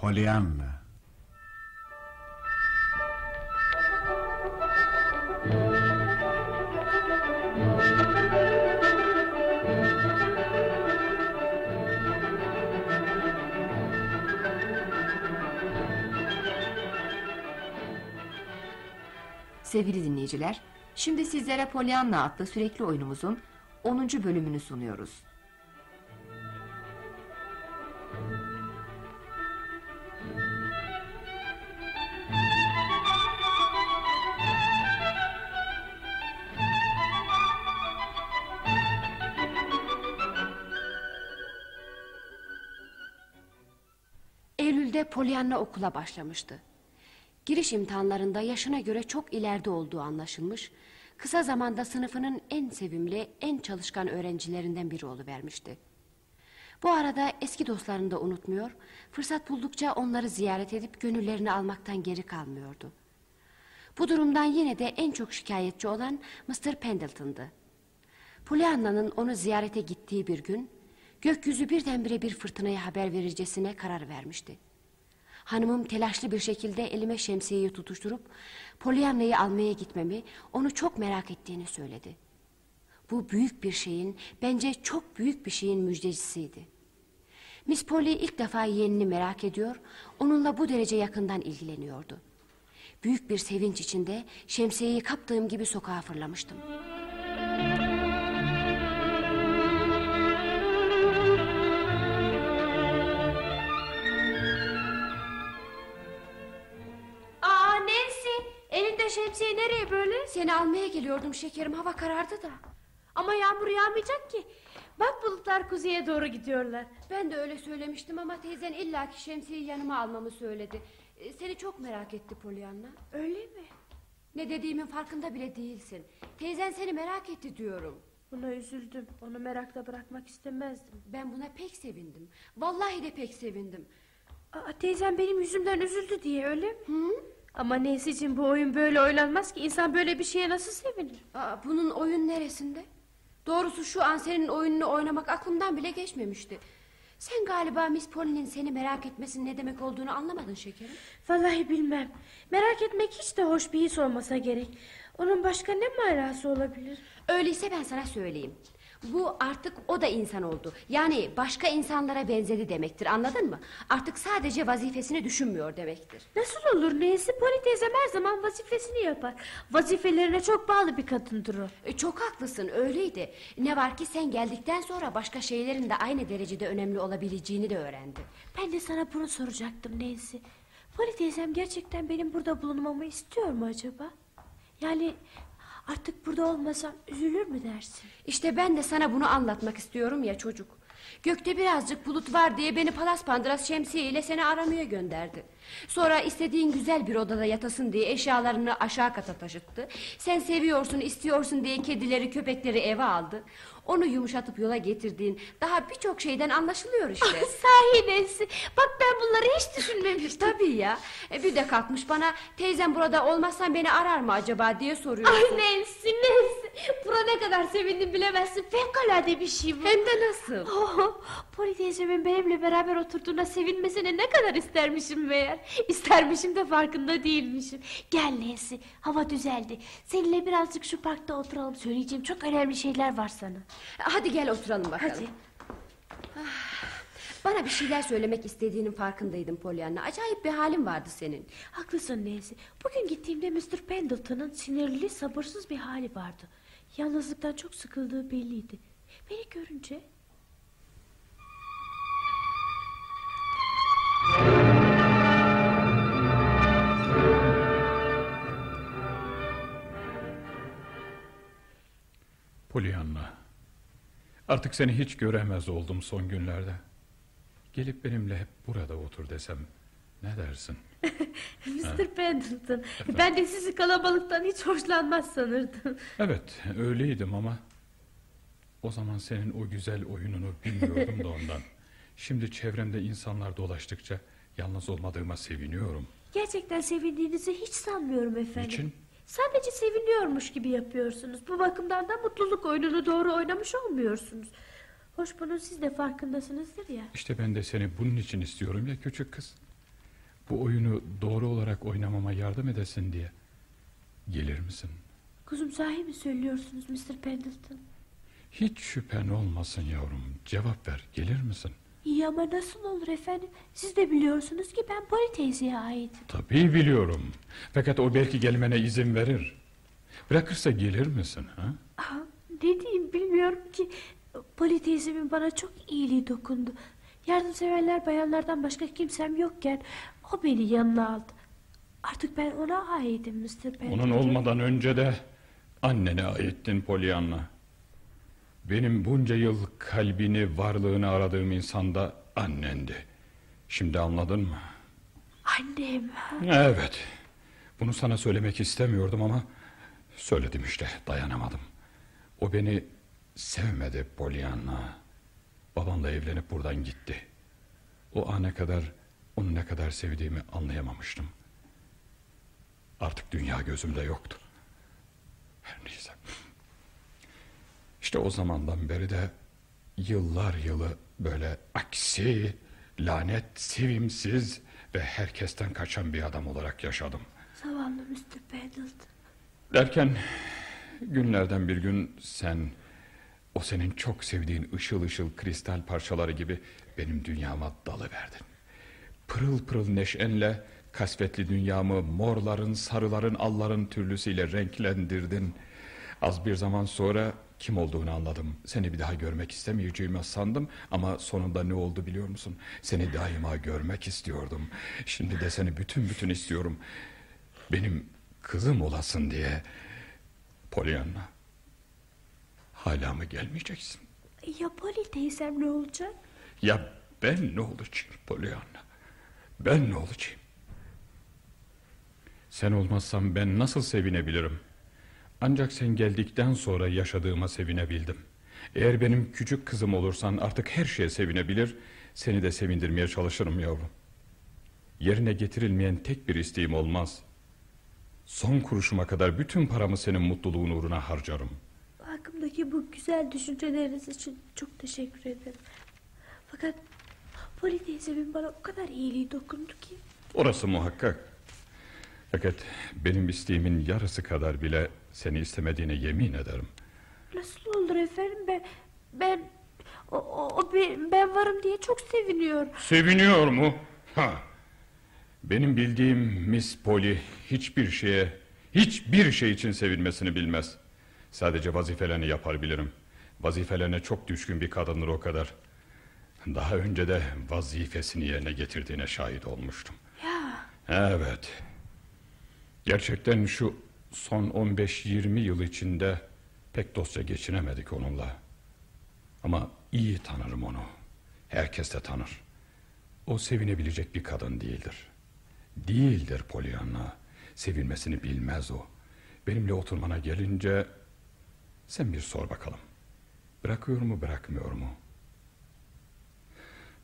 Pollyanna. Sevgili dinleyiciler, şimdi sizlere Pollyanna adlı sürekli oyunumuzun 10. bölümünü sunuyoruz. Pollyanna okula başlamıştı. Giriş imtihanlarında yaşına göre çok ileride olduğu anlaşılmış, kısa zamanda sınıfının en sevimli, en çalışkan öğrencilerinden biri oluvermişti. Bu arada eski dostlarını da unutmuyor, fırsat buldukça onları ziyaret edip gönüllerini almaktan geri kalmıyordu. Bu durumdan yine de en çok şikayetçi olan Mr. Pendleton'dı. Pollyanna'nın onu ziyarete gittiği bir gün, gökyüzü birdenbire bir fırtınaya haber vericesine karar vermişti. Hanımım telaşlı bir şekilde elime şemsiyeyi tutuşturup Pollyanna'yı almaya gitmemi, onu çok merak ettiğini söyledi. Bu büyük bir şeyin, bence çok büyük bir şeyin müjdecisiydi. Miss Polly ilk defa yeğenini merak ediyor, onunla bu derece yakından ilgileniyordu. Büyük bir sevinç içinde şemsiyeyi kaptığım gibi sokağa fırlamıştım. Elinde şemsiye nereye böyle? Seni almaya geliyordum şekerim, hava karardı da. Ama yağmur yağmayacak ki. Bak bulutlar kuzeye doğru gidiyorlar. Ben de öyle söylemiştim ama teyzen illaki şemsiyeyi yanıma almamı söyledi. Ee, Seni çok merak etti Pollyanna. Öyle mi? Ne dediğimin farkında bile değilsin. Teyzen seni merak etti diyorum. Buna üzüldüm. Onu merakla bırakmak istemezdim. Ben buna pek sevindim. Vallahi de pek sevindim. Aa, teyzem benim yüzümden üzüldü diye öyle mi? Hı? Ama Nancy'cim bu oyun böyle oynanmaz ki. İnsan böyle bir şeye nasıl sevinir? Aa, bunun oyun neresinde? Doğrusu şu an senin oyununu oynamak aklımdan bile geçmemişti. Sen galiba Miss Polly'nin seni merak etmesinin ne demek olduğunu anlamadın şekerim. Vallahi bilmem. Merak etmek hiç de hoş bir his olmasa gerek. Onun başka ne manası olabilir? Öyleyse ben sana söyleyeyim. Bu artık o da insan oldu. Yani başka insanlara benzedi demektir anladın mı? Artık sadece vazifesini düşünmüyor demektir. Nasıl olur Nancy? Poli teyzem her zaman vazifesini yapar. Vazifelerine çok bağlı bir kadındır o. E, Çok haklısın öyleydi. Ne var ki sen geldikten sonra başka şeylerin de aynı derecede önemli olabileceğini de öğrendi. Ben de sana bunu soracaktım Nancy. Poli teyzem gerçekten benim burada bulunmamı istiyor mu acaba? Yani artık burada olmasam üzülür mü dersin? İşte ben de sana bunu anlatmak istiyorum ya çocuk. Gökte birazcık bulut var diye beni palas pandıras şemsiye ile seni aramaya gönderdi. Sonra istediğin güzel bir odada yatasın diye eşyalarını aşağı kata taşıttı. Sen seviyorsun istiyorsun diye kedileri köpekleri eve aldı. Onu yumuşatıp yola getirdiğin daha birçok şeyden anlaşılıyor işte. Sahi Nancy. Bak ben bunları hiç düşünmemiştim. Tabii ya. E, bir de kalkmış bana teyzem burada olmazsan beni arar mı acaba diye soruyorsun. Ay Nancy Nancy. Kadar sevindim bilemezsin. Fevkalade bir şey bu. Hem de nasıl? Oh, Poli teyzemin benimle beraber oturduğuna sevinmesine ne kadar istermişim meğer. İstermişim de farkında değilmişim. Gel Nancy hava düzeldi. Seninle birazcık şu parkta oturalım. Söyleyeceğim çok önemli şeyler var sana. Hadi gel oturalım bakalım. Hadi. Bana bir şeyler söylemek istediğinin farkındaydım Pollyanna. Acayip bir halin vardı senin. Haklısın Nancy. Bugün gittiğimde Mr. Pendleton'ın sinirli sabırsız bir hali vardı. Yalnızlıktan çok sıkıldığı belliydi. Beni görünce Pollyanna. Artık seni hiç göremez oldum son günlerde. Gelip benimle hep burada otur desem ne dersin? Mr. Pendleton ben de sizi kalabalıktan hiç hoşlanmaz sanırdım. Evet öyleydim ama o zaman senin o güzel oyununu bilmiyordum da ondan. Şimdi çevremde insanlar dolaştıkça yalnız olmadığıma seviniyorum. Gerçekten sevindiğinizi hiç sanmıyorum efendim. Niçin? Sadece seviniyormuş gibi yapıyorsunuz. Bu bakımdan da mutluluk oyununu doğru oynamış olmuyorsunuz. Hoş bunun siz de farkındasınızdır ya. İşte ben de seni bunun için istiyorum ya küçük kız. Bu oyunu doğru olarak oynamama yardım edesin diye. Gelir misin? Kuzum sahi mi söylüyorsunuz Mr. Pendleton? Hiç şüphen olmasın yavrum. Cevap ver. Gelir misin? İyi ama nasıl olur efendim? Siz de biliyorsunuz ki ben Polly teyzeye aitim. Tabii biliyorum. Fakat o belki gelmene izin verir. Bırakırsa gelir misin? Ha? Aha, ne diyeyim bilmiyorum ki. Polly teyzemin bana çok iyiliği dokundu. Yardımseverler bayanlardan başka kimsem yokken o beni yanına aldı. Artık ben ona aitim Mr. Pendleton. Onun olmadan önce de annene aittin Pollyanna. Benim bunca yıl kalbini, varlığını aradığım insan da annendi. Şimdi anladın mı? Annem. Evet. Bunu sana söylemek istemiyordum ama söyledim işte dayanamadım. O beni sevmedi Pollyanna. Babamla evlenip buradan gitti. O ana kadar onu ne kadar sevdiğimi anlayamamıştım. Artık dünya gözümde yoktu. Her neyse. İşte o zamandan beri de yıllar yılı böyle aksi, lanet, sevimsiz ve herkesten kaçan bir adam olarak yaşadım. Zavallı Mr. Pendleton. Derken günlerden bir gün sen o senin çok sevdiğin ışıl ışıl kristal parçaları gibi benim dünyama dalıverdin. Pırıl pırıl neşenle kasvetli dünyamı morların, sarıların, alların türlüsüyle renklendirdin. Az bir zaman sonra kim olduğunu anladım. Seni bir daha görmek istemeyeceğimi sandım ama sonunda ne oldu biliyor musun? Seni daima görmek istiyordum. Şimdi de seni bütün bütün istiyorum. Benim kızım olasın diye. Pollyanna. Hala mı gelmeyeceksin? Ya Polly teyzem ne olacak? Ya ben ne olacağım Pollyanna? Ben ne olacağım? Sen olmazsan ben nasıl sevinebilirim? Ancak sen geldikten sonra yaşadığıma sevinebildim. Eğer benim küçük kızım olursan artık her şeye sevinebilir, seni de sevindirmeye çalışırım yavrum. Yerine getirilmeyen tek bir isteğim olmaz. Son kuruşuma kadar bütün paramı senin mutluluğun uğruna harcarım. Hakkımdaki bu güzel düşünceleriniz için çok teşekkür ederim. Fakat Polly teyzemin bana o kadar iyiliği dokundu ki. Orası muhakkak. Fakat benim isteğimin yarısı kadar bile seni istemediğine yemin ederim. Nasıl olur efendim ben ben o, o ben, ben varım diye çok seviniyor. Seviniyor mu? Ha. Benim bildiğim Miss Polly hiçbir şeye, hiçbir şey için sevinmesini bilmez. Sadece vazifelerini yapar bilirim. Vazifelerine çok düşkün bir kadındır o kadar. Daha önce de vazifesini yerine getirdiğine şahit olmuştum. Ya Evet. Gerçekten şu son 15-20 yıl içinde pek dostça geçinemedik onunla. Ama iyi tanırım onu. Herkes de tanır. O sevinebilecek bir kadın değildir. Değildir Pollyanna. Sevilmesini bilmez o. Benimle oturmana gelince sen bir sor bakalım. Bırakıyor mu bırakmıyor mu?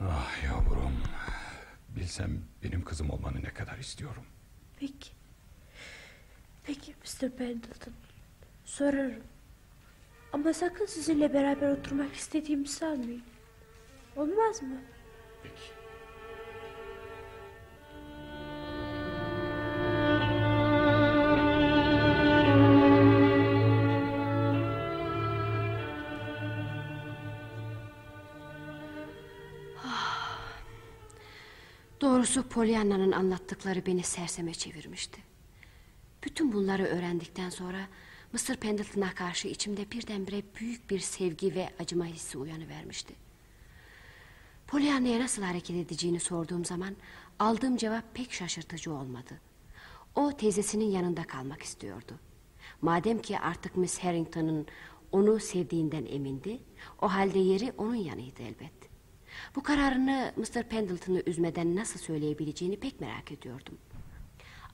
Ah yavrum. Bilsem benim kızım olmanı ne kadar istiyorum. peki. Peki Mr. Pendleton. Sorarım. Ama sakın sizinle beraber oturmak istediğimi sanmayın. Olmaz mı? Peki. Doğrusu Pollyanna'nın anlattıkları beni serseme çevirmişti. Bütün bunları öğrendikten sonra Mr. Pendleton'a karşı içimde birdenbire büyük bir sevgi ve acıma hissi uyanıvermişti. Pollyanna'ya nasıl hareket edeceğini sorduğum zaman aldığım cevap pek şaşırtıcı olmadı. O teyzesinin yanında kalmak istiyordu. Madem ki artık Miss Harrington'ın onu sevdiğinden emindi, o halde yeri onun yanıydı elbet. Bu kararını Mr. Pendleton'ı üzmeden nasıl söyleyebileceğini pek merak ediyordum.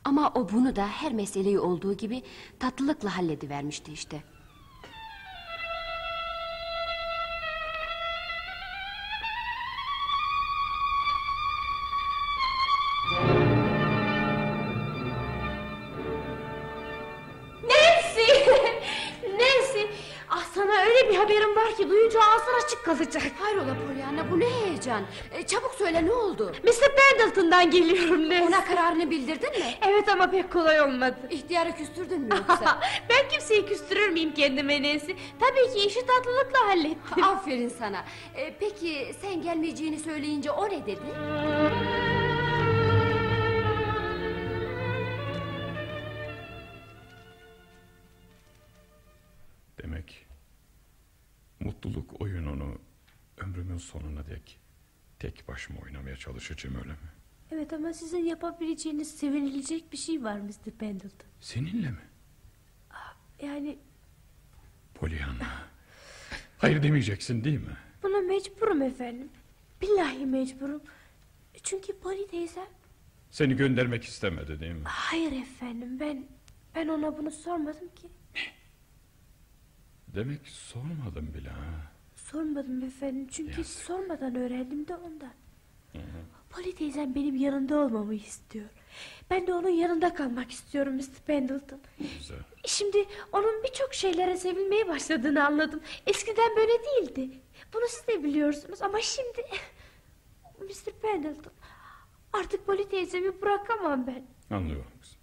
Ama o bunu da her meseleyi olduğu gibi tatlılıkla halledivermişti işte. Pendleton'dan geliyorum Nancy. Ona kararını bildirdin mi? Evet ama pek kolay olmadı. İhtiyarı küstürdün mü yoksa? ben kimseyi küstürür müyüm kendime Nancy? Tabii ki işi tatlılıkla hallettim. Aferin sana. E, peki sen gelmeyeceğini söyleyince o ne dedi? Demek mutluluk oyununu ömrümün sonuna dek tek başıma oynamaya çalışacağım öyle mi? Evet ama sizin yapabileceğiniz sevinilecek bir şey var Mr. Pendleton. Seninle mi? Yani Pollyanna. Hayır demeyeceksin değil mi? buna mecburum efendim. Billahi mecburum. Çünkü Polly teyze... Seni göndermek istemedi değil mi? Hayır efendim ben... Ben ona bunu sormadım ki. Demek sormadım bile ha. Sormadım efendim çünkü Yazık. sormadan öğrendim de ondan. Polly teyzem benim yanında olmamı istiyor. Ben de onun yanında kalmak istiyorum Mr. Pendleton. Güzel. Şimdi onun birçok şeylere sevilmeye başladığını anladım. Eskiden böyle değildi. Bunu siz de biliyorsunuz ama şimdi... Mr. Pendleton artık Polly teyzemi bırakamam ben. Anlıyorum kızım.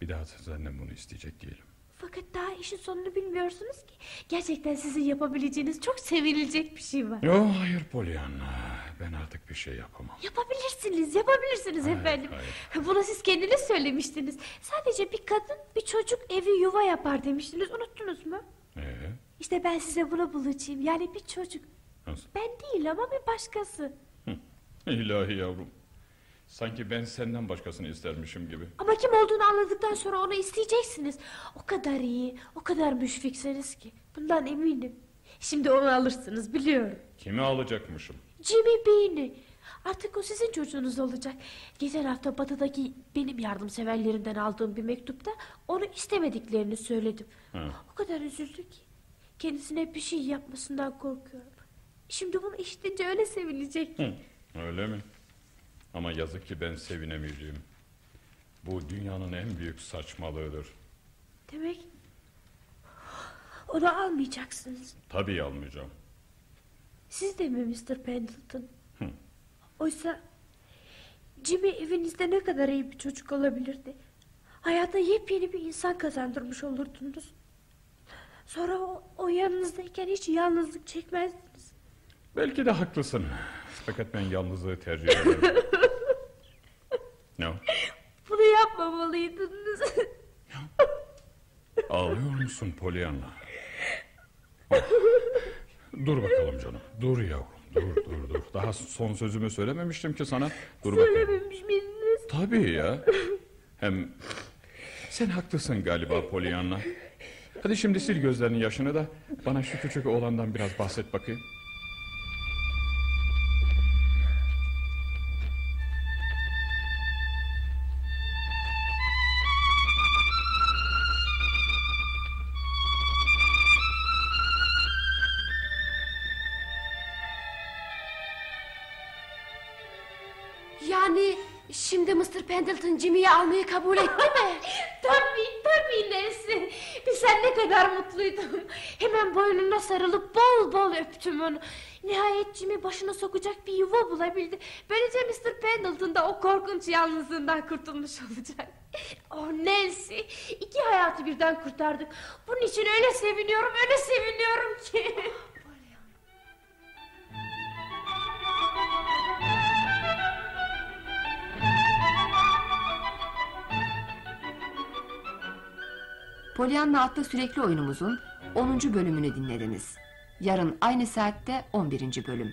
Bir daha senden bunu isteyecek değilim. Fakat daha işin sonunu bilmiyorsunuz ki. Gerçekten sizin yapabileceğiniz çok sevinilecek bir şey var. Yo hayır Pollyanna. Ben artık bir şey yapamam. Yapabilirsiniz, yapabilirsiniz Hayır, efendim. hayır. Bunu siz kendiniz söylemiştiniz. Sadece bir kadın, bir çocuk evi yuva yapar demiştiniz. Unuttunuz mu? Ee, İşte ben size bunu bulacağım. Yani bir çocuk. nasıl? Ben değil ama bir başkası. İlahi yavrum. Sanki ben senden başkasını istermişim gibi. Ama kim olduğunu anladıktan sonra onu isteyeceksiniz. O kadar iyi, o kadar müşfiksiniz ki. Bundan eminim. Şimdi onu alırsınız biliyorum. Kimi alacakmışım? Jimmy Bean'i. Artık o sizin çocuğunuz olacak. Geçen hafta batıdaki benim yardımseverlerimden aldığım bir mektupta onu istemediklerini söyledim. Ha. O kadar üzüldü ki. Kendisine bir şey yapmasından korkuyorum. Şimdi bunu işitince öyle sevinecek. Hı, öyle mi? Ama yazık ki ben sevinemeyeceğim. Bu dünyanın en büyük saçmalığıdır. Demek onu almayacaksınız. Tabii almayacağım. Siz de mi Mr. Pendleton? Hı. Oysa Jimmy evinizde ne kadar iyi bir çocuk olabilirdi. Hayata yepyeni bir insan kazandırmış olurdunuz. Sonra o, o yanınızdayken hiç yalnızlık çekmezdiniz. Belki de haklısın. Fakat ben yalnızlığı tercih ederim. ne o? Bunu yapmamalıydınız. Ağlıyor musun Pollyanna? dur bakalım canım. Dur yavrum. Dur dur dur. Daha son sözümü söylememiştim ki sana. Dur. Söylememiş miydiniz? Tabii ya. Hem sen haklısın galiba Pollyanna. Hadi şimdi sil gözlerinin yaşını da bana şu küçük oğlandan biraz bahset bakayım. Yani şimdi Mr. Pendleton Jimmy'yi almayı kabul etti mi? tabii tabii Nancy. Sen ne kadar mutluydum. Hemen boynuna sarılıp bol bol öptüm onu. Nihayet Jimmy başına sokacak bir yuva bulabildi. Böylece Mr. Pendleton da o korkunç yalnızlığından kurtulmuş olacak. Oh Nancy, iki hayatı birden kurtardık. Bunun için öyle seviniyorum, öyle seviniyorum ki. Pollyanna adlı sürekli oyunumuzun 10. bölümünü dinlediniz. Yarın aynı saatte 11. bölüm.